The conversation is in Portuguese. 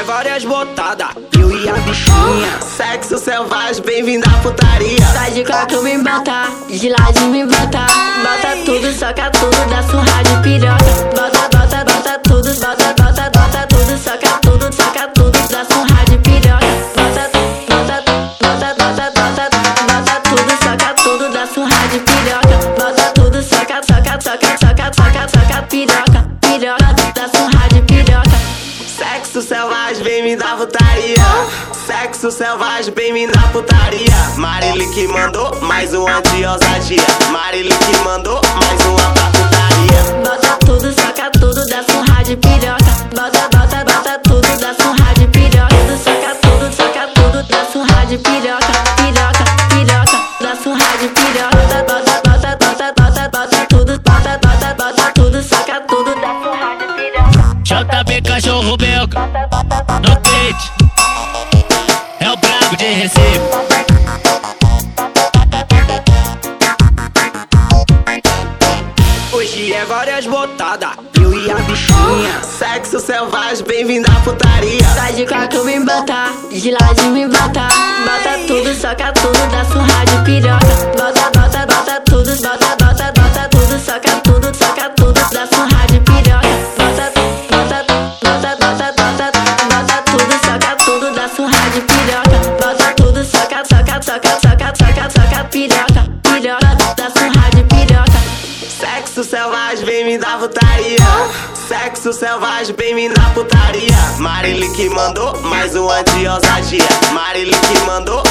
É várias botadas. Eu e a bichinha. Sexo selvagem, bem-vindo à putaria. Sai de quatro, me bota. De lado, me bota. Bota tudo, soca tudo, dá surra de piroca. Bota, bota, bota. Selvagem, bem-vindo à putaria. Sexo selvagem, bem-vindo à putaria. Marília que mandou mais um de ousadia. Marília que mandou mais uma pra putaria. Bota tudo, soca tudo, dá surra de piroca. Bota, bota, bota tudo, dá surra de piroca. Soca tudo, soca tudo, dá surra de piroca. Piroca, piroca, dá surra de piroca. Bota, bota, JB Cachorro Belga no peito. É o brabo de Recife. Hoje é várias botadas, eu e a bichinha. Sexo selvagem, bem-vindo à putaria. Sai de coco me bota, de lado me bota. Bota tudo, soca tudo, dá surra de piroca. Soca, soca piroca, piroca, dá surra de piroca. Sexo selvagem, bem-vindo à putaria. Sexo selvagem, bem-vindo à putaria. Marília que mandou mais um de ousadia. Que mandou